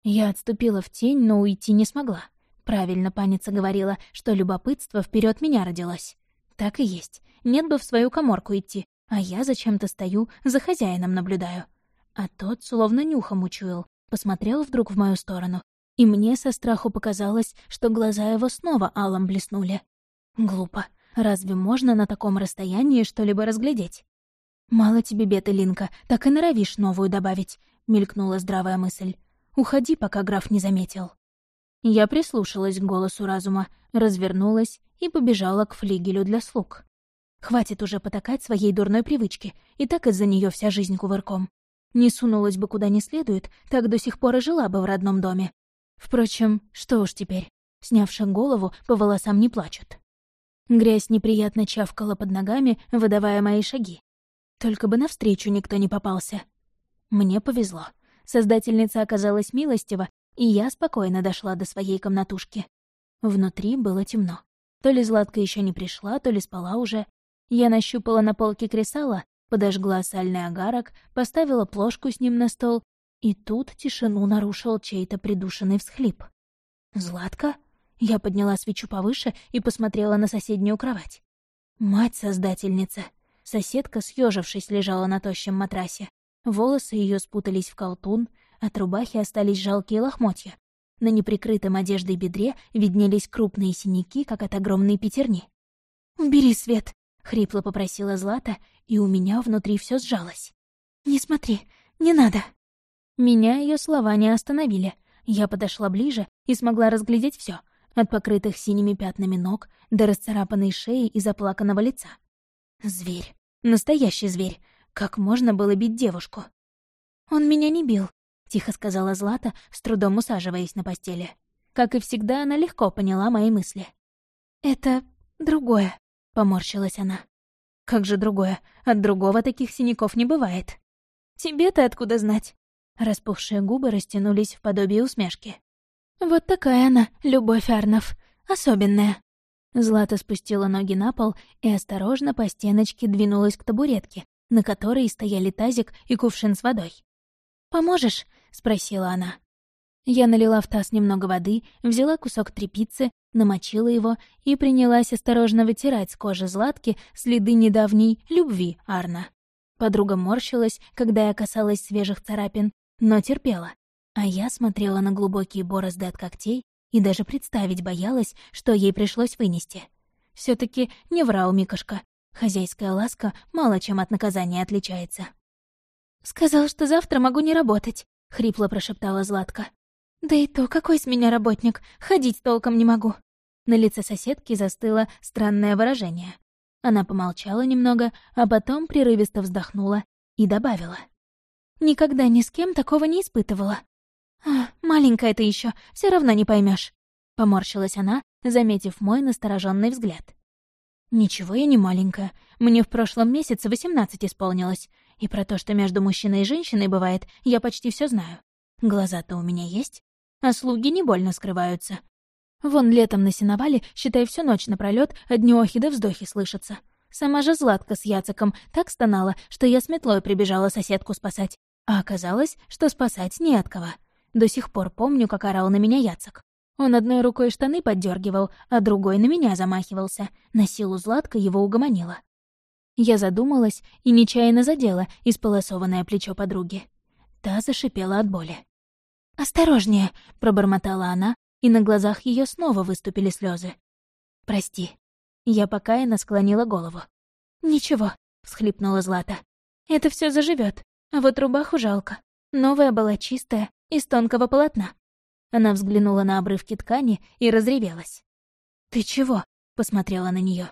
Я отступила в тень, но уйти не смогла. Правильно паница говорила, что любопытство вперед меня родилось. Так и есть. Нет бы в свою коморку идти, а я зачем-то стою, за хозяином наблюдаю. А тот словно нюхом учуял, посмотрел вдруг в мою сторону, и мне со страху показалось, что глаза его снова алом блеснули. Глупо. Разве можно на таком расстоянии что-либо разглядеть? «Мало тебе бед, Линка, так и норовишь новую добавить», — мелькнула здравая мысль. «Уходи, пока граф не заметил». Я прислушалась к голосу разума, развернулась и побежала к флигелю для слуг. Хватит уже потакать своей дурной привычке, и так из-за нее вся жизнь кувырком. Не сунулась бы куда не следует, так до сих пор и жила бы в родном доме. Впрочем, что уж теперь, снявши голову, по волосам не плачут. Грязь неприятно чавкала под ногами, выдавая мои шаги. Только бы навстречу никто не попался. Мне повезло. Создательница оказалась милостива и я спокойно дошла до своей комнатушки. Внутри было темно. То ли Златка еще не пришла, то ли спала уже. Я нащупала на полке кресала, подожгла сальный агарок, поставила плошку с ним на стол, и тут тишину нарушил чей-то придушенный всхлип. «Златка?» Я подняла свечу повыше и посмотрела на соседнюю кровать. Мать-создательница. Соседка, съежившись, лежала на тощем матрасе. Волосы ее спутались в колтун, от рубахи остались жалкие лохмотья. На неприкрытом одеждой бедре виднелись крупные синяки, как от огромной пятерни. «Убери свет!» — хрипло попросила Злата, и у меня внутри все сжалось. «Не смотри, не надо!» Меня ее слова не остановили. Я подошла ближе и смогла разглядеть все, от покрытых синими пятнами ног до расцарапанной шеи и заплаканного лица. Зверь. Настоящий зверь. Как можно было бить девушку? Он меня не бил, тихо сказала Злата, с трудом усаживаясь на постели. Как и всегда, она легко поняла мои мысли. «Это другое», — поморщилась она. «Как же другое? От другого таких синяков не бывает». «Тебе-то откуда знать?» Распухшие губы растянулись в подобие усмешки. «Вот такая она, Любовь Арнов. Особенная». Злата спустила ноги на пол и осторожно по стеночке двинулась к табуретке, на которой стояли тазик и кувшин с водой. «Поможешь?» — спросила она. Я налила в таз немного воды, взяла кусок тряпицы, намочила его и принялась осторожно вытирать с кожи Златки следы недавней любви Арна. Подруга морщилась, когда я касалась свежих царапин, но терпела. А я смотрела на глубокие борозды от когтей и даже представить боялась, что ей пришлось вынести. все таки не врал Микошка. Хозяйская ласка мало чем от наказания отличается. «Сказал, что завтра могу не работать», — хрипло прошептала Златка. «Да и то, какой с меня работник, ходить толком не могу». На лице соседки застыло странное выражение. Она помолчала немного, а потом прерывисто вздохнула и добавила. «Никогда ни с кем такого не испытывала». «А, маленькая ты еще, все равно не поймешь. поморщилась она, заметив мой настороженный взгляд. «Ничего я не маленькая. Мне в прошлом месяце восемнадцать исполнилось. И про то, что между мужчиной и женщиной бывает, я почти все знаю. Глаза-то у меня есть, а слуги не больно скрываются. Вон летом на сеновале, считай, всю ночь напролёт одни охи да вздохи слышатся. Сама же Златка с Яцеком так стонала, что я с метлой прибежала соседку спасать. А оказалось, что спасать не от кого. До сих пор помню, как орал на меня Яцек. Он одной рукой штаны поддергивал, а другой на меня замахивался. На силу Златка его угомонила. Я задумалась и нечаянно задела исполосованное плечо подруги. Та зашипела от боли. «Осторожнее!» — пробормотала она, и на глазах ее снова выступили слезы. «Прости». Я покаянно склонила голову. «Ничего», — всхлипнула Злата. «Это все заживет. А вот рубаху жалко. Новая была чистая, из тонкого полотна». Она взглянула на обрывки ткани и разревелась. «Ты чего?» — посмотрела на нее.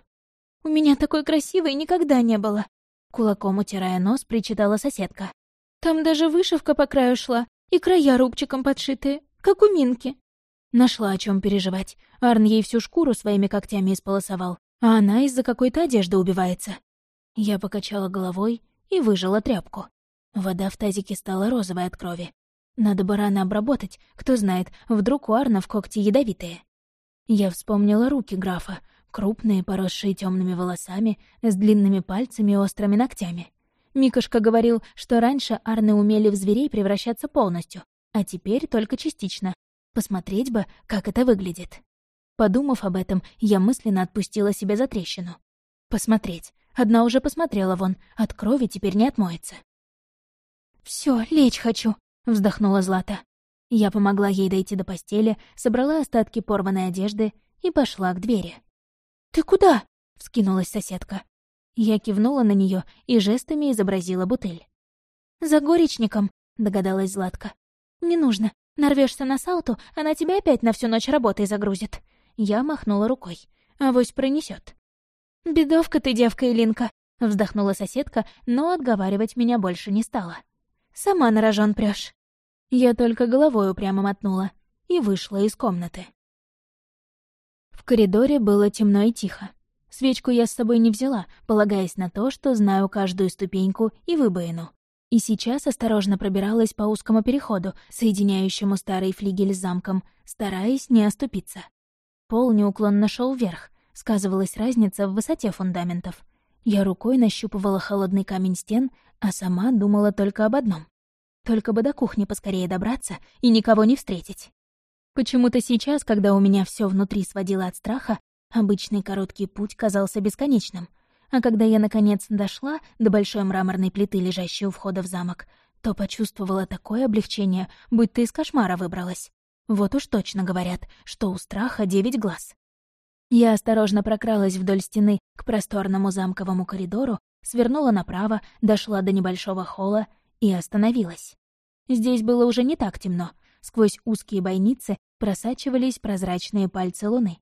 У меня такой красивой никогда не было!» Кулаком утирая нос, причитала соседка. «Там даже вышивка по краю шла, и края рубчиком подшитые, как у Минки». Нашла о чем переживать. Арн ей всю шкуру своими когтями исполосовал, а она из-за какой-то одежды убивается. Я покачала головой и выжила тряпку. Вода в тазике стала розовой от крови. Надо бы рано обработать, кто знает, вдруг у Арна в когти ядовитые. Я вспомнила руки графа, крупные, поросшие темными волосами, с длинными пальцами и острыми ногтями. Микошка говорил, что раньше Арны умели в зверей превращаться полностью, а теперь только частично. Посмотреть бы, как это выглядит. Подумав об этом, я мысленно отпустила себя за трещину. Посмотреть. Одна уже посмотрела вон, от крови теперь не отмоется. Все, лечь хочу», — вздохнула Злата. Я помогла ей дойти до постели, собрала остатки порванной одежды и пошла к двери. «Ты куда?» — вскинулась соседка. Я кивнула на нее и жестами изобразила бутыль. «За горечником», — догадалась Златка. «Не нужно. Нарвешься на Салту, она тебя опять на всю ночь работой загрузит». Я махнула рукой. «Авось пронесет. «Бедовка ты, девка Илинка», — вздохнула соседка, но отговаривать меня больше не стала. «Сама на рожон прёшь». Я только головой упрямо мотнула и вышла из комнаты. В коридоре было темно и тихо. Свечку я с собой не взяла, полагаясь на то, что знаю каждую ступеньку и выбоину. И сейчас осторожно пробиралась по узкому переходу, соединяющему старый флигель с замком, стараясь не оступиться. Пол неуклонно шел вверх, сказывалась разница в высоте фундаментов. Я рукой нащупывала холодный камень стен, а сама думала только об одном. Только бы до кухни поскорее добраться и никого не встретить. Почему-то сейчас, когда у меня все внутри сводило от страха, обычный короткий путь казался бесконечным. А когда я, наконец, дошла до большой мраморной плиты, лежащей у входа в замок, то почувствовала такое облегчение, будто из кошмара выбралась. Вот уж точно говорят, что у страха девять глаз. Я осторожно прокралась вдоль стены к просторному замковому коридору, свернула направо, дошла до небольшого холла и остановилась. Здесь было уже не так темно. Сквозь узкие бойницы просачивались прозрачные пальцы луны.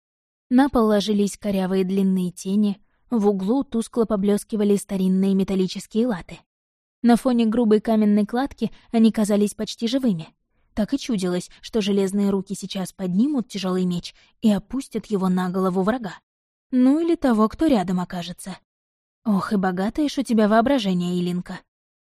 На пол ложились корявые длинные тени, в углу тускло поблескивали старинные металлические латы. На фоне грубой каменной кладки они казались почти живыми. Так и чудилось, что железные руки сейчас поднимут тяжелый меч и опустят его на голову врага. Ну или того, кто рядом окажется. Ох, и богатое ж у тебя воображение, Илинка.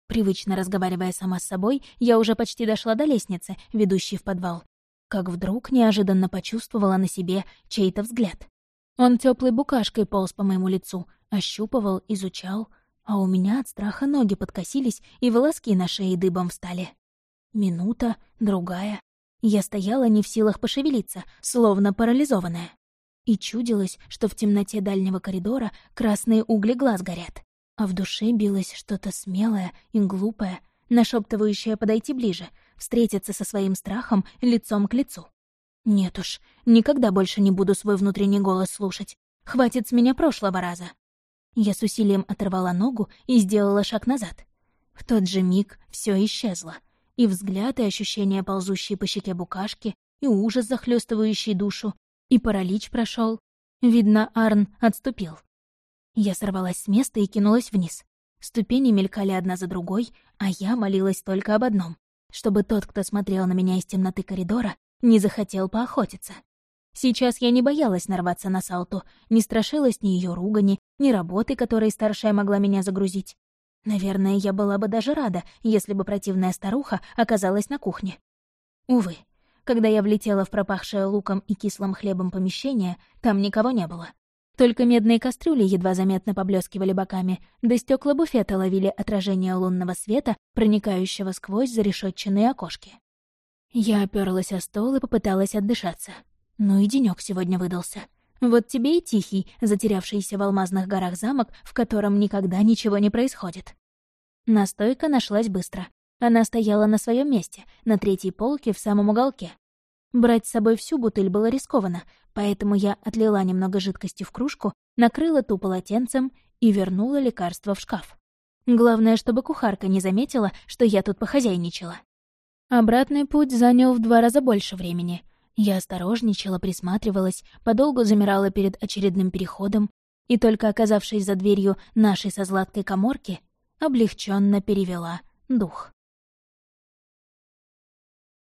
Привычно разговаривая сама с собой, я уже почти дошла до лестницы, ведущей в подвал. Как вдруг неожиданно почувствовала на себе чей-то взгляд. Он теплой букашкой полз по моему лицу, ощупывал, изучал, а у меня от страха ноги подкосились и волоски на шее дыбом встали. Минута, другая. Я стояла не в силах пошевелиться, словно парализованная. И чудилось, что в темноте дальнего коридора красные угли глаз горят, а в душе билось что-то смелое и глупое, нашептывающее подойти ближе, встретиться со своим страхом лицом к лицу. Нет уж, никогда больше не буду свой внутренний голос слушать. Хватит с меня прошлого раза. Я с усилием оторвала ногу и сделала шаг назад. В тот же миг все исчезло — и взгляд, и ощущения, ползущие по щеке букашки, и ужас, захлестывающий душу, и паралич прошел. Видно, Арн отступил. Я сорвалась с места и кинулась вниз. Ступени мелькали одна за другой, а я молилась только об одном — чтобы тот, кто смотрел на меня из темноты коридора, не захотел поохотиться. Сейчас я не боялась нарваться на Салту, не страшилась ни ее ругани, ни работы, которой старшая могла меня загрузить. Наверное, я была бы даже рада, если бы противная старуха оказалась на кухне. Увы, когда я влетела в пропахшее луком и кислым хлебом помещение, там никого не было. Только медные кастрюли едва заметно поблескивали боками, да стекла буфета ловили отражение лунного света, проникающего сквозь зарешетченные окошки. Я оперлась о стол и попыталась отдышаться. Ну и денёк сегодня выдался. Вот тебе и тихий, затерявшийся в алмазных горах замок, в котором никогда ничего не происходит. Настойка нашлась быстро. Она стояла на своем месте, на третьей полке в самом уголке. Брать с собой всю бутыль было рискованно, поэтому я отлила немного жидкости в кружку, накрыла ту полотенцем и вернула лекарство в шкаф. Главное, чтобы кухарка не заметила, что я тут похозяйничала. Обратный путь занял в два раза больше времени, я осторожничала, присматривалась, подолгу замирала перед очередным переходом и, только оказавшись за дверью нашей со Златкой коморки, облегченно перевела дух.